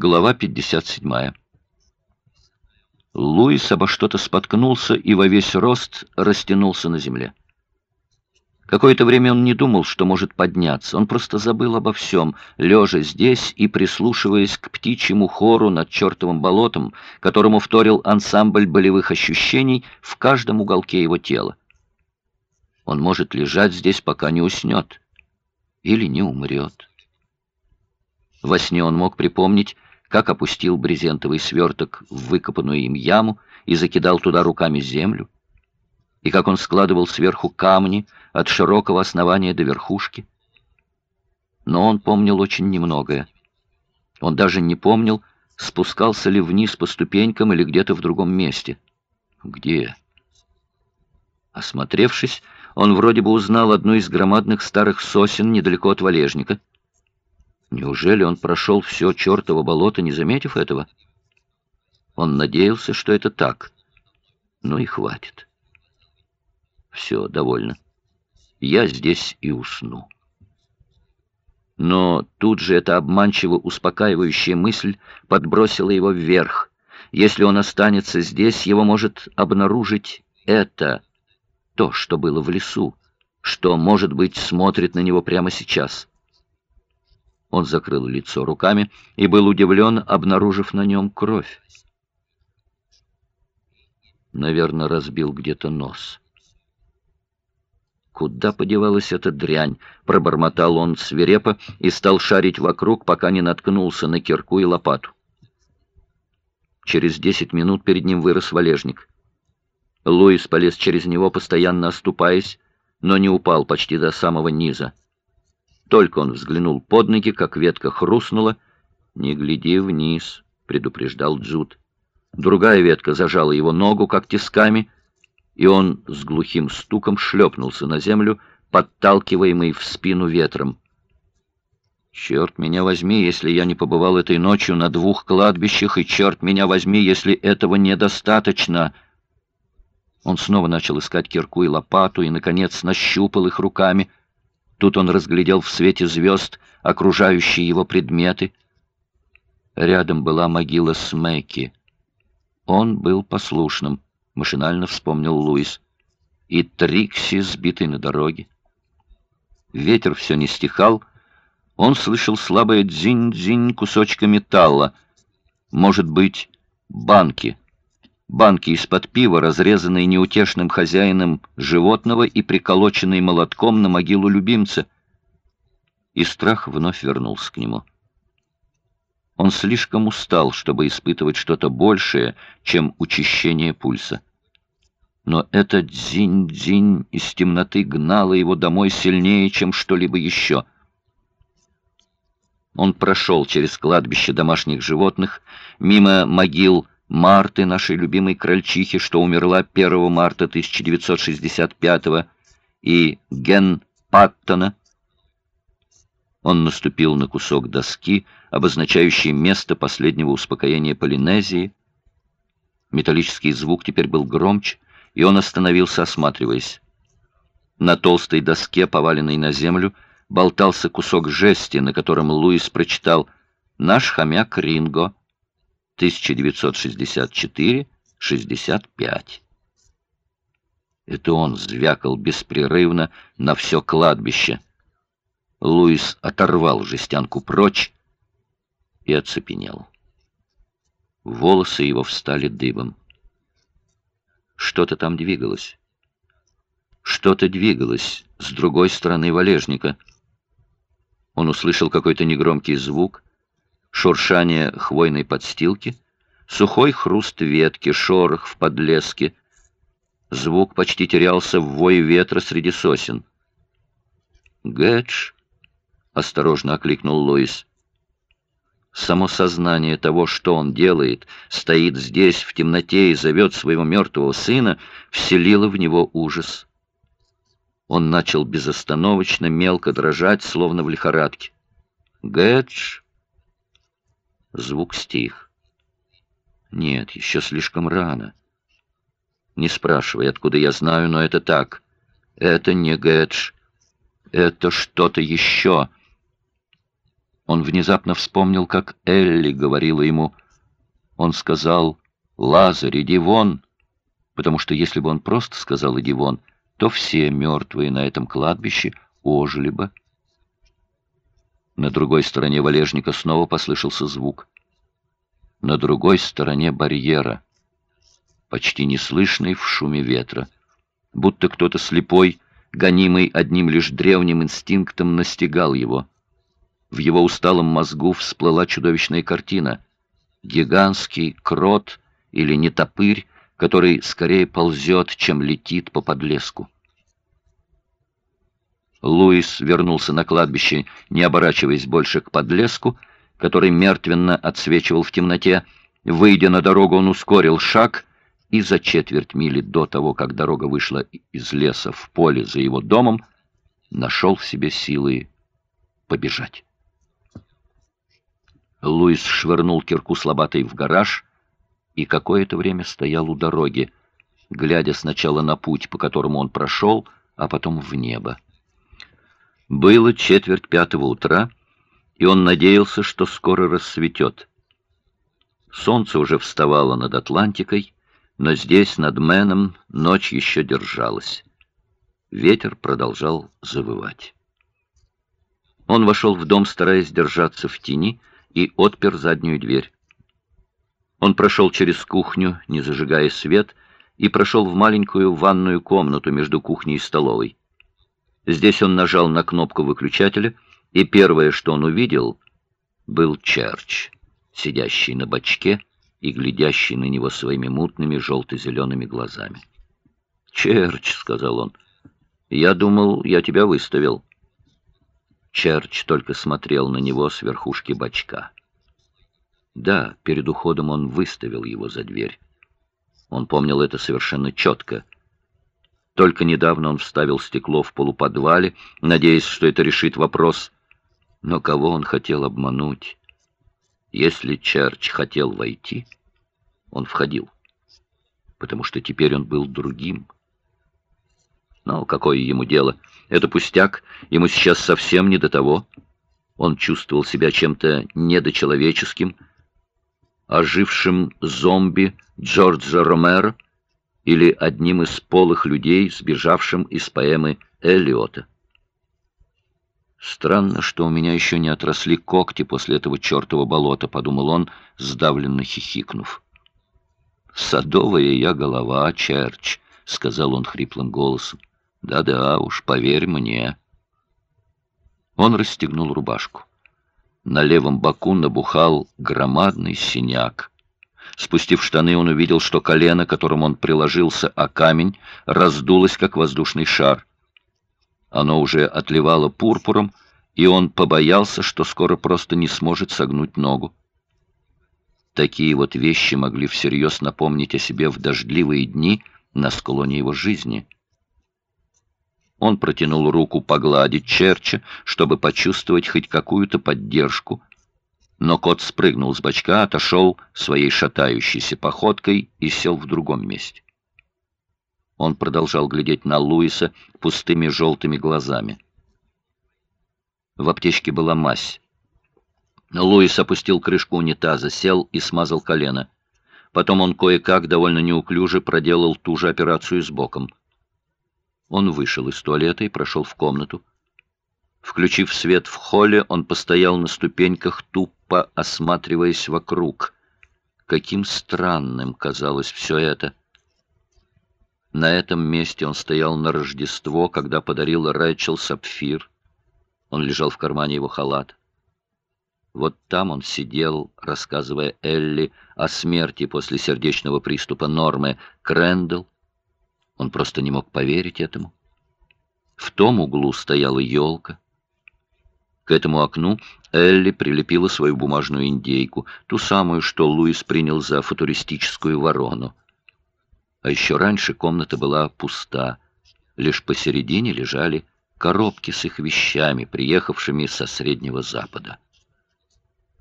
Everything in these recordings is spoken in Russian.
Глава 57. Луис обо что-то споткнулся и во весь рост растянулся на земле. Какое-то время он не думал, что может подняться. Он просто забыл обо всем, лежа здесь и прислушиваясь к птичьему хору над чертовым болотом, которому вторил ансамбль болевых ощущений в каждом уголке его тела. Он может лежать здесь, пока не уснет. Или не умрет. Во сне он мог припомнить, как опустил брезентовый сверток в выкопанную им яму и закидал туда руками землю, и как он складывал сверху камни от широкого основания до верхушки. Но он помнил очень немногое. Он даже не помнил, спускался ли вниз по ступенькам или где-то в другом месте. Где? Осмотревшись, он вроде бы узнал одну из громадных старых сосен недалеко от валежника — Неужели он прошел все чертово болото, не заметив этого? Он надеялся, что это так. Ну и хватит. Все, довольно. Я здесь и усну. Но тут же эта обманчиво успокаивающая мысль подбросила его вверх. Если он останется здесь, его может обнаружить это, то, что было в лесу, что, может быть, смотрит на него прямо сейчас. Он закрыл лицо руками и был удивлен, обнаружив на нем кровь. Наверное, разбил где-то нос. «Куда подевалась эта дрянь?» — пробормотал он свирепо и стал шарить вокруг, пока не наткнулся на кирку и лопату. Через десять минут перед ним вырос валежник. Луис полез через него, постоянно оступаясь, но не упал почти до самого низа. Только он взглянул под ноги, как ветка хрустнула. «Не гляди вниз», — предупреждал Джуд. Другая ветка зажала его ногу, как тисками, и он с глухим стуком шлепнулся на землю, подталкиваемый в спину ветром. «Черт меня возьми, если я не побывал этой ночью на двух кладбищах, и черт меня возьми, если этого недостаточно!» Он снова начал искать кирку и лопату, и, наконец, нащупал их руками — Тут он разглядел в свете звезд окружающие его предметы. Рядом была могила Смеки. Он был послушным, машинально вспомнил Луис. И Трикси, сбитый на дороге. Ветер все не стихал. Он слышал слабое дзинь-дзинь кусочка металла. Может быть, банки банки из-под пива, разрезанные неутешным хозяином животного и приколоченные молотком на могилу любимца. И страх вновь вернулся к нему. Он слишком устал, чтобы испытывать что-то большее, чем учащение пульса. Но это дзинь-дзинь из темноты гнало его домой сильнее, чем что-либо еще. Он прошел через кладбище домашних животных, мимо могил Марты, нашей любимой крольчихи, что умерла 1 марта 1965 и Ген Паттона. Он наступил на кусок доски, обозначающий место последнего успокоения Полинезии. Металлический звук теперь был громче, и он остановился, осматриваясь. На толстой доске, поваленной на землю, болтался кусок жести, на котором Луис прочитал «Наш хомяк Ринго». 1964-65. Это он звякал беспрерывно на все кладбище. Луис оторвал жестянку прочь и оцепенел. Волосы его встали дыбом. Что-то там двигалось. Что-то двигалось с другой стороны валежника. Он услышал какой-то негромкий звук — шуршание хвойной подстилки, сухой хруст ветки, шорох в подлеске. Звук почти терялся в вое ветра среди сосен. «Гэтч!» — осторожно окликнул Луис. Само сознание того, что он делает, стоит здесь, в темноте, и зовет своего мертвого сына, вселило в него ужас. Он начал безостановочно, мелко дрожать, словно в лихорадке. «Гэтч!» Звук стих. Нет, еще слишком рано. Не спрашивай, откуда я знаю, но это так. Это не Гэтш. Это что-то еще. Он внезапно вспомнил, как Элли говорила ему. Он сказал «Лазарь, иди вон!» Потому что если бы он просто сказал «иди вон», то все мертвые на этом кладбище ожили бы. На другой стороне валежника снова послышался звук. На другой стороне барьера, почти неслышный в шуме ветра, будто кто-то слепой, гонимый одним лишь древним инстинктом, настигал его — в его усталом мозгу всплыла чудовищная картина. Гигантский крот или нетопырь, который скорее ползет, чем летит по подлеску. Луис вернулся на кладбище, не оборачиваясь больше к подлеску, который мертвенно отсвечивал в темноте. Выйдя на дорогу, он ускорил шаг и за четверть мили до того, как дорога вышла из леса в поле за его домом, нашел в себе силы побежать. Луис швырнул кирку с лопатой в гараж и какое-то время стоял у дороги, глядя сначала на путь, по которому он прошел, а потом в небо. Было четверть пятого утра, и он надеялся, что скоро рассветет. Солнце уже вставало над Атлантикой, но здесь, над Мэном, ночь еще держалась. Ветер продолжал завывать. Он вошел в дом, стараясь держаться в тени, и отпер заднюю дверь. Он прошел через кухню, не зажигая свет, и прошел в маленькую ванную комнату между кухней и столовой. Здесь он нажал на кнопку выключателя, и первое, что он увидел, был Черч, сидящий на бочке и глядящий на него своими мутными желто-зелеными глазами. «Черч», — сказал он, — «я думал, я тебя выставил». Черч только смотрел на него с верхушки бочка. Да, перед уходом он выставил его за дверь. Он помнил это совершенно четко. Только недавно он вставил стекло в полуподвале, надеясь, что это решит вопрос. Но кого он хотел обмануть? Если Черч хотел войти, он входил, потому что теперь он был другим. Но какое ему дело? Это пустяк, ему сейчас совсем не до того. Он чувствовал себя чем-то недочеловеческим, ожившим зомби Джорджа Ромеро или одним из полых людей, сбежавшим из поэмы Эллиота. «Странно, что у меня еще не отросли когти после этого чертова болота», — подумал он, сдавленно хихикнув. «Садовая я голова, Черч», — сказал он хриплым голосом. Да-да, уж поверь мне. Он расстегнул рубашку. На левом боку набухал громадный синяк. Спустив штаны, он увидел, что колено, которым он приложился о камень, раздулось, как воздушный шар. Оно уже отливало пурпуром, и он побоялся, что скоро просто не сможет согнуть ногу. Такие вот вещи могли всерьез напомнить о себе в дождливые дни на склоне его жизни — он протянул руку погладить Черча, чтобы почувствовать хоть какую-то поддержку. Но кот спрыгнул с бочка, отошел своей шатающейся походкой и сел в другом месте. Он продолжал глядеть на Луиса пустыми желтыми глазами. В аптечке была мазь. Луис опустил крышку унитаза, сел и смазал колено. Потом он кое-как, довольно неуклюже, проделал ту же операцию с боком. Он вышел из туалета и прошел в комнату. Включив свет в холле, он постоял на ступеньках, тупо осматриваясь вокруг. Каким странным казалось все это. На этом месте он стоял на Рождество, когда подарил Рэчел сапфир. Он лежал в кармане его халат. Вот там он сидел, рассказывая Элли о смерти после сердечного приступа Нормы Крэндалл, он просто не мог поверить этому. В том углу стояла елка. К этому окну Элли прилепила свою бумажную индейку, ту самую, что Луис принял за футуристическую ворону. А еще раньше комната была пуста. Лишь посередине лежали коробки с их вещами, приехавшими со Среднего Запада.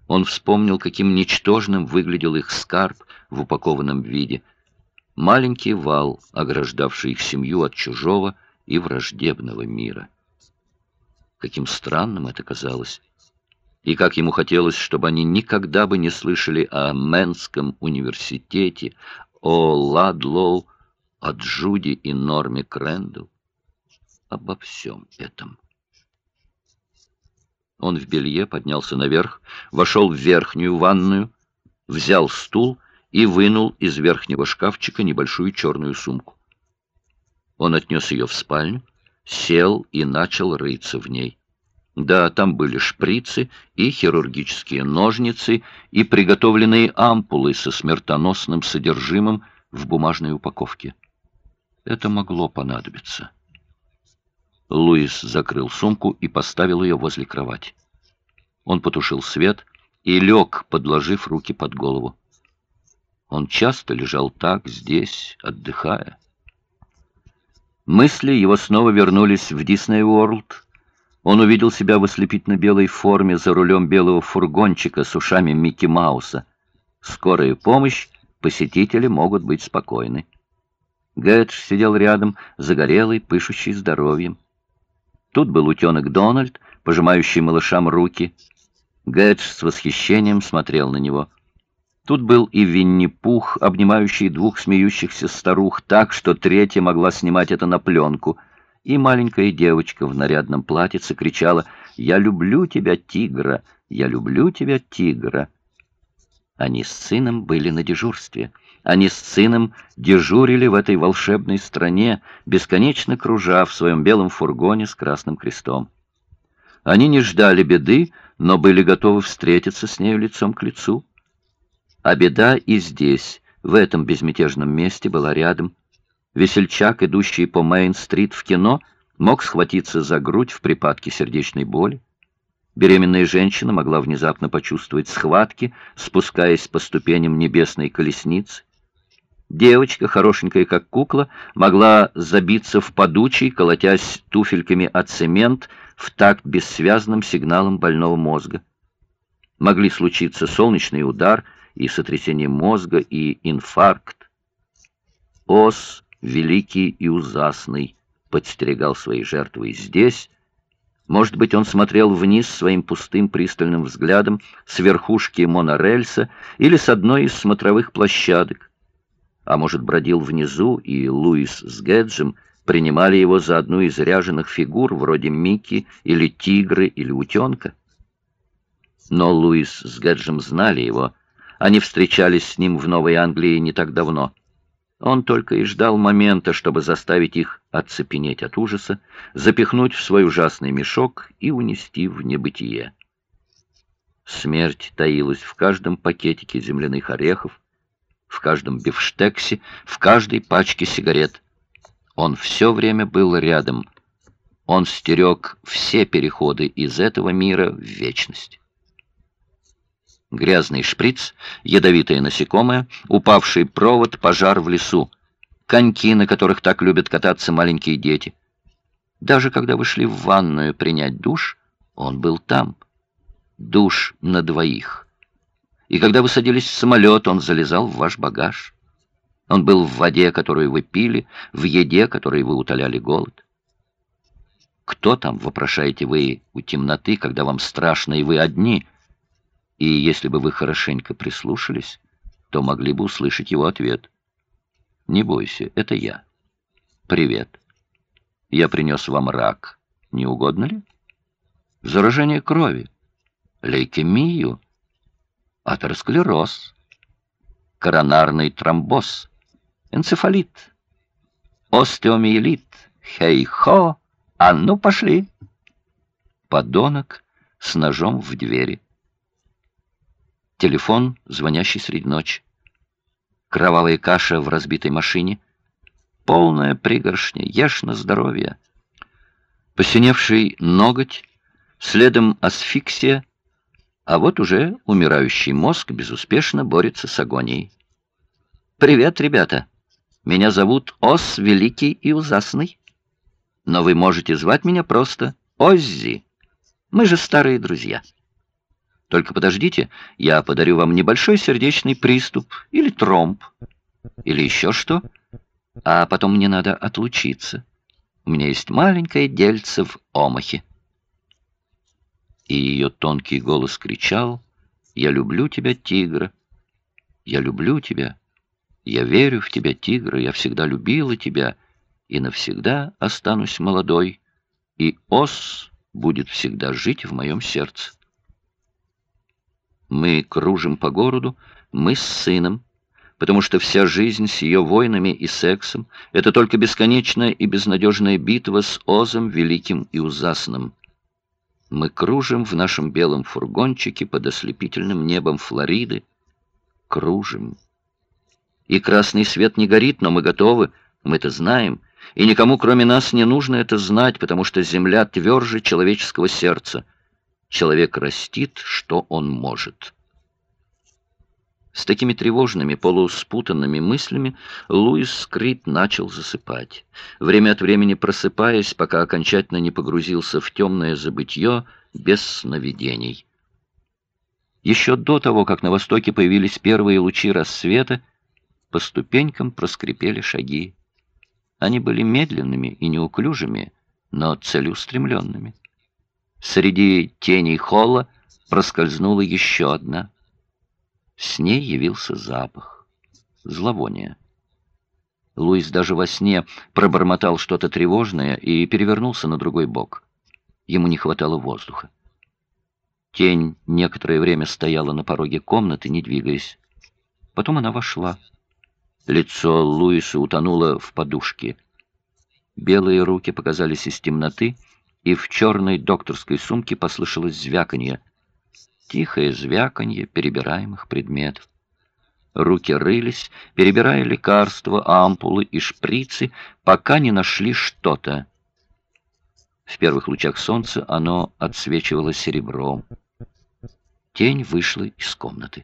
Он вспомнил, каким ничтожным выглядел их скарб в упакованном виде — маленький вал, ограждавший их семью от чужого и враждебного мира. Каким странным это казалось. И как ему хотелось, чтобы они никогда бы не слышали о Мэнском университете, о Ладлоу, о Джуди и Норме Крэндалл, обо всем этом. Он в белье поднялся наверх, вошел в верхнюю ванную, взял стул и вынул из верхнего шкафчика небольшую черную сумку. Он отнес ее в спальню, сел и начал рыться в ней. Да, там были шприцы и хирургические ножницы и приготовленные ампулы со смертоносным содержимым в бумажной упаковке. Это могло понадобиться. Луис закрыл сумку и поставил ее возле кровати. Он потушил свет и лег, подложив руки под голову. Он часто лежал так, здесь, отдыхая. Мысли его снова вернулись в Дисней Уорлд, он увидел себя в ослепительно-белой форме за рулем белого фургончика с ушами Микки Мауса. Скорая помощь, посетители могут быть спокойны. Гэтч сидел рядом, загорелый, пышущий здоровьем. Тут был утенок Дональд, пожимающий малышам руки. Гэтч с восхищением смотрел на него. Тут был и Винни-Пух, обнимающий двух смеющихся старух так, что третья могла снимать это на пленку — и маленькая девочка в нарядном платьице кричала «Я люблю тебя, тигра! Я люблю тебя, тигра!» Они с сыном были на дежурстве. Они с сыном дежурили в этой волшебной стране, бесконечно кружа в своем белом фургоне с красным крестом. Они не ждали беды, но были готовы встретиться с нею лицом к лицу. А беда и здесь, в этом безмятежном месте, была рядом — Весельчак, идущий по Мейн-стрит в кино, мог схватиться за грудь в припадке сердечной боли. Беременная женщина могла внезапно почувствовать схватки, спускаясь по ступеням небесной колесницы. Девочка, хорошенькая как кукла, могла забиться в подучий, колотясь туфельками от цемент в такт бессвязным сигналом больного мозга. Могли случиться солнечный удар и сотрясение мозга, и инфаркт. Ос великий и ужасный, подстерегал свои жертвы здесь. Может быть, он смотрел вниз своим пустым пристальным взглядом с верхушки монорельса или с одной из смотровых площадок. А может, бродил внизу, и Луис с Гэджем принимали его за одну из ряженых фигур, вроде Микки или Тигры или Утенка. Но Луис с Гэджем знали его. Они встречались с ним в Новой Англии не так давно. Он только и ждал момента, чтобы заставить их оцепенеть от ужаса, запихнуть в свой ужасный мешок и унести в небытие. Смерть таилась в каждом пакетике земляных орехов, в каждом бифштексе, в каждой пачке сигарет. Он все время был рядом. Он стерег все переходы из этого мира в вечность грязный шприц, ядовитое насекомое, упавший провод, пожар в лесу, коньки, на которых так любят кататься маленькие дети. Даже когда вы шли в ванную принять душ, он был там. Душ на двоих. И когда вы садились в самолет, он залезал в ваш багаж. Он был в воде, которую вы пили, в еде, которой вы утоляли голод. Кто там, вопрошаете вы у темноты, когда вам страшно и вы одни — и если бы вы хорошенько прислушались, то могли бы услышать его ответ. «Не бойся, это я. Привет. Я принес вам рак. Не угодно ли? Заражение крови, лейкемию, атеросклероз, коронарный тромбоз, энцефалит, остеомиелит. Хей-хо! А ну, пошли!» Подонок с ножом в двери. Телефон, звонящий среди ночи. Кровавая каша в разбитой машине. Полная пригоршня, ешь на здоровье. Посиневший ноготь, следом асфиксия, а вот уже умирающий мозг безуспешно борется с агонией. «Привет, ребята! Меня зовут Ос Великий и Ужасный, но вы можете звать меня просто Оззи. Мы же старые друзья». Только подождите, я подарю вам небольшой сердечный приступ или тромб, или еще что, а потом мне надо отлучиться. У меня есть маленькое дельце в омахе. И ее тонкий голос кричал «Я люблю тебя, тигра! Я люблю тебя! Я верю в тебя, тигра! Я всегда любила тебя и навсегда останусь молодой, и ос будет всегда жить в моем сердце». Мы кружим по городу, мы с сыном, потому что вся жизнь с ее войнами и сексом — это только бесконечная и безнадежная битва с Озом Великим и Ужасным. Мы кружим в нашем белом фургончике под ослепительным небом Флориды. Кружим. И красный свет не горит, но мы готовы, мы это знаем, и никому, кроме нас, не нужно это знать, потому что земля тверже человеческого сердца. Человек растит, что он может». С такими тревожными, полуспутанными мыслями Луис Скрит начал засыпать, время от времени просыпаясь, пока окончательно не погрузился в темное забытье без сновидений. Еще до того, как на востоке появились первые лучи рассвета, по ступенькам проскрипели шаги. Они были медленными и неуклюжими, но целеустремленными. Среди теней холла проскользнула еще одна — с ней явился запах, зловоние. Луис даже во сне пробормотал что-то тревожное и перевернулся на другой бок. Ему не хватало воздуха. Тень некоторое время стояла на пороге комнаты, не двигаясь. Потом она вошла. Лицо Луиса утонуло в подушке. Белые руки показались из темноты, и в черной докторской сумке послышалось звяканье — тихое звяканье перебираемых предметов. Руки рылись, перебирая лекарства, ампулы и шприцы, пока не нашли что-то. В первых лучах солнца оно отсвечивало серебром. Тень вышла из комнаты.